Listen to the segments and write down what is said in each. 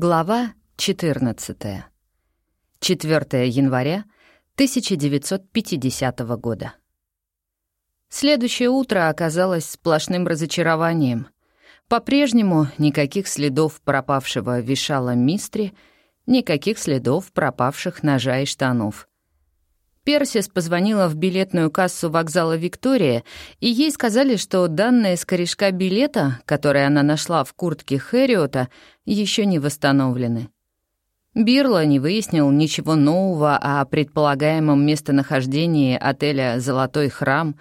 Глава 14. 4 января 1950 года. Следующее утро оказалось сплошным разочарованием. По-прежнему никаких следов пропавшего вишала мистри, никаких следов пропавших ножа и штанов. Персис позвонила в билетную кассу вокзала «Виктория», и ей сказали, что данные с корешка билета, который она нашла в куртке Хэриота, еще не восстановлены. Бирла не выяснил ничего нового о предполагаемом местонахождении отеля «Золотой храм»,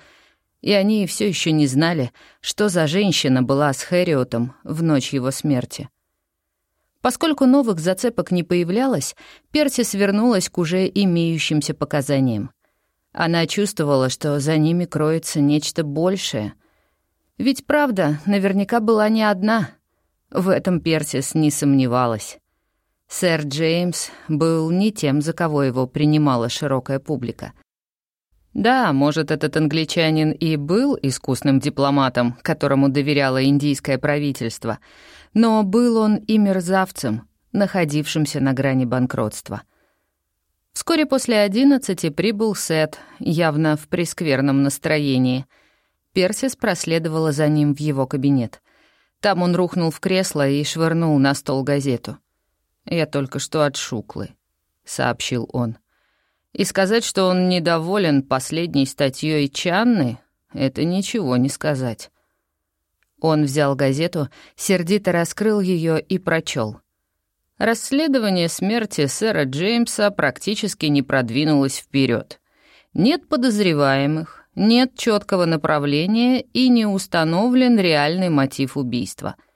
и они все еще не знали, что за женщина была с Хэриотом в ночь его смерти. Поскольку новых зацепок не появлялось, Перси свернулась к уже имеющимся показаниям. Она чувствовала, что за ними кроется нечто большее. Ведь правда наверняка была не одна. В этом Персис не сомневалась. Сэр Джеймс был не тем, за кого его принимала широкая публика. Да, может, этот англичанин и был искусным дипломатом, которому доверяло индийское правительство — но был он и мерзавцем, находившимся на грани банкротства. Вскоре после одиннадцати прибыл Сет, явно в прескверном настроении. Персис проследовала за ним в его кабинет. Там он рухнул в кресло и швырнул на стол газету. «Я только что от Шуклы», — сообщил он. И сказать, что он недоволен последней статьей Чанны, это ничего не сказать. Он взял газету, сердито раскрыл ее и прочел. Расследование смерти сэра Джеймса практически не продвинулось вперед. Нет подозреваемых, нет четкого направления и не установлен реальный мотив убийства —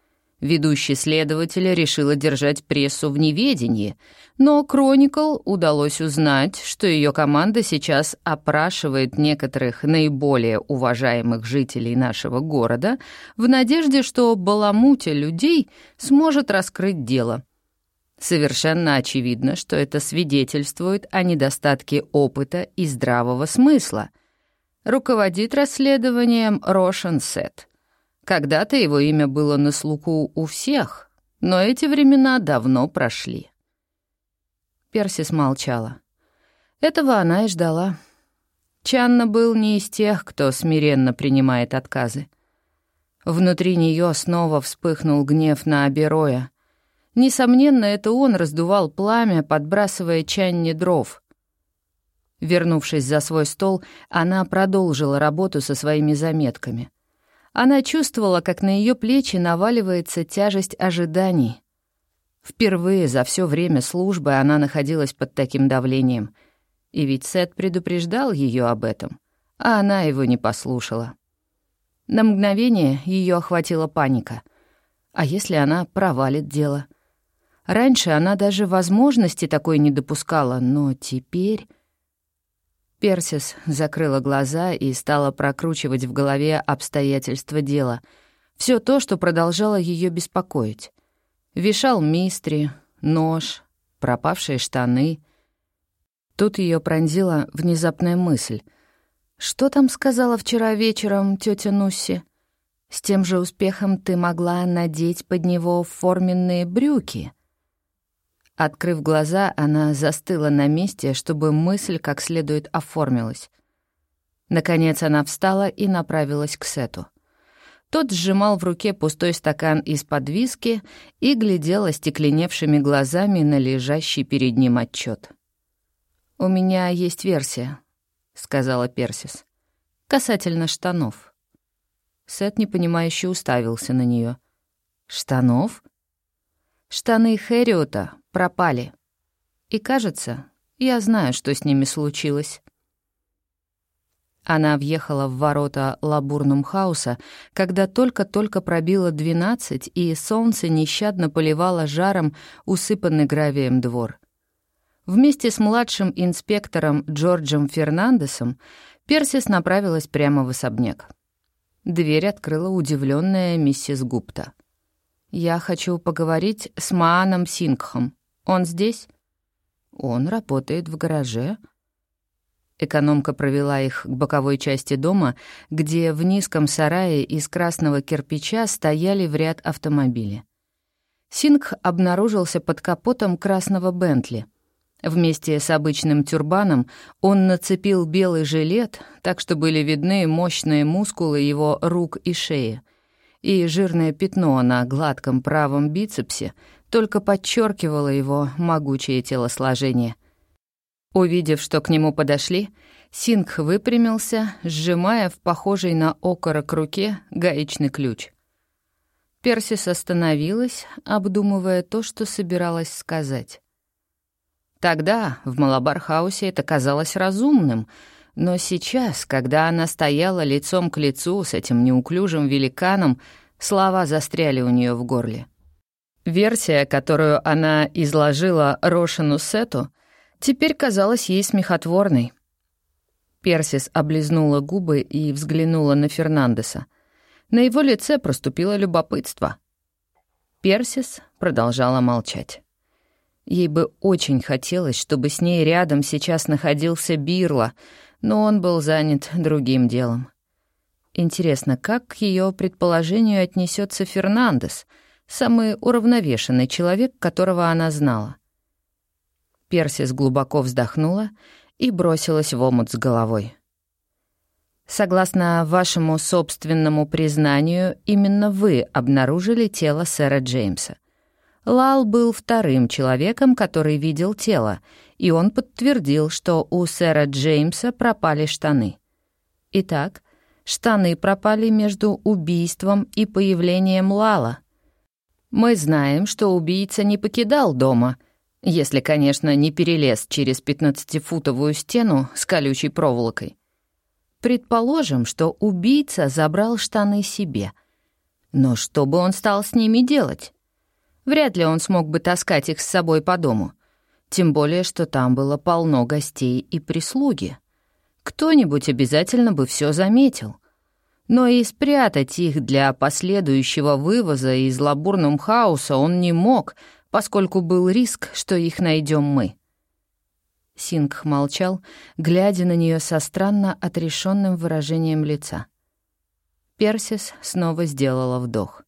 Ведущий следователь решила держать прессу в неведении, но Кроникл удалось узнать, что ее команда сейчас опрашивает некоторых наиболее уважаемых жителей нашего города в надежде, что баламутя людей сможет раскрыть дело. Совершенно очевидно, что это свидетельствует о недостатке опыта и здравого смысла. Руководит расследованием Рошен Сет — когда-то его имя было на слуху у всех, но эти времена давно прошли. Персис молчала. Этого она и ждала. Чанна был не из тех, кто смиренно принимает отказы. Внутри нее снова вспыхнул гнев на Абероя. Несомненно, это он раздувал пламя, подбрасывая Чанне дров. Вернувшись за свой стол, она продолжила работу со своими заметками — она чувствовала, как на ее плечи наваливается тяжесть ожиданий. Впервые за все время службы она находилась под таким давлением. И ведь Сет предупреждал ее об этом, а она его не послушала. На мгновение ее охватила паника. А если она провалит дело? Раньше она даже возможности такой не допускала, но теперь... Персис закрыла глаза и стала прокручивать в голове обстоятельства дела. Все то, что продолжало ее беспокоить. Вешал мистри, нож, пропавшие штаны. Тут ее пронзила внезапная мысль. «Что там сказала вчера вечером тетя Нусси? С тем же успехом ты могла надеть под него форменные брюки». Открыв глаза, она застыла на месте, чтобы мысль как следует оформилась. Наконец она встала и направилась к Сету. Тот сжимал в руке пустой стакан из-под виски и глядел остекленевшими глазами на лежащий перед ним отчет. «У меня есть версия», — сказала Персис. «Касательно штанов». Сет непонимающе уставился на нее. «Штанов?» «Штаны Хэриота пропали. И кажется, я знаю, что с ними случилось. Она въехала в ворота Лабурнум-хауса, когда только-только пробило двенадцать, и солнце нещадно поливало жаром усыпанный гравием двор. Вместе с младшим инспектором Джорджем Фернандесом Персис направилась прямо в особняк. Дверь открыла удивленная миссис Гупта. «Я хочу поговорить с Мааном Сингхом», он здесь? Он работает в гараже. Экономка провела их к боковой части дома, где в низком сарае из красного кирпича стояли в ряд автомобили. Сингх обнаружился под капотом красного Бентли. Вместе с обычным тюрбаном он нацепил белый жилет, так что были видны мощные мускулы его рук и шеи. И жирное пятно на гладком правом бицепсе только подчеркивало его могучее телосложение. Увидев, что к нему подошли, Сингх выпрямился, сжимая в похожей на окорок руке гаечный ключ. Персис остановилась, обдумывая то, что собиралась сказать. Тогда в Малабархаусе это казалось разумным, но сейчас, когда она стояла лицом к лицу с этим неуклюжим великаном, слова застряли у нее в горле. Версия, которую она изложила Рошину Сету, теперь казалась ей смехотворной. Персис облизнула губы и взглянула на Фернандеса. На его лице проступило любопытство. Персис продолжала молчать. Ей бы очень хотелось, чтобы с ней рядом сейчас находился Бирла, но он был занят другим делом. Интересно, как к ее предположению отнесется Фернандес, самый уравновешенный человек, которого она знала? Персис глубоко вздохнула и бросилась в омут с головой. Согласно вашему собственному признанию, именно вы обнаружили тело сэра Джеймса. Лал был вторым человеком, который видел тело, и он подтвердил, что у сэра Джеймса пропали штаны. Итак, штаны пропали между убийством и появлением Лала. Мы знаем, что убийца не покидал дома — если, конечно, не перелез через пятнадцатифутовую стену с колючей проволокой. Предположим, что убийца забрал штаны себе. Но что бы он стал с ними делать? Вряд ли он смог бы таскать их с собой по дому. Тем более, что там было полно гостей и прислуги. Кто-нибудь обязательно бы все заметил. Но и спрятать их для последующего вывоза из Лабурнум-хауса он не мог — поскольку был риск, что их найдем мы. Сингх молчал, глядя на нее со странно отрешенным выражением лица. Персис снова сделала вдох.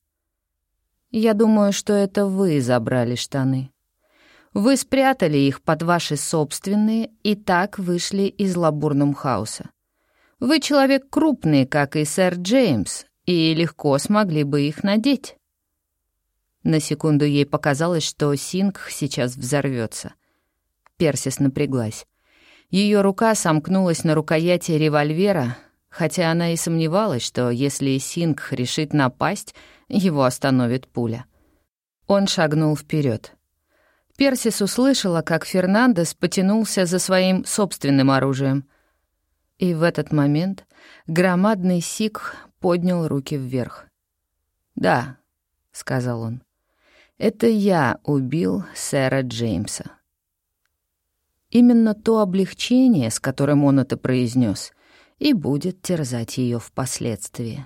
«Я думаю, что это вы забрали штаны. Вы спрятали их под ваши собственные и так вышли из Лабурнум-хауса. Вы человек крупный, как и сэр Джеймс, и легко смогли бы их надеть». На секунду ей показалось, что Сингх сейчас взорвется. Персис напряглась. Ее рука сомкнулась на рукояти револьвера, хотя она и сомневалась, что если Сингх решит напасть, его остановит пуля. Он шагнул вперед. Персис услышала, как Фернандес потянулся за своим собственным оружием. И в этот момент громадный Сикх поднял руки вверх. «Да», — сказал он. Это я убил сэра Джеймса. Именно то облегчение, с которым он это произнес, и будет терзать ее впоследствии.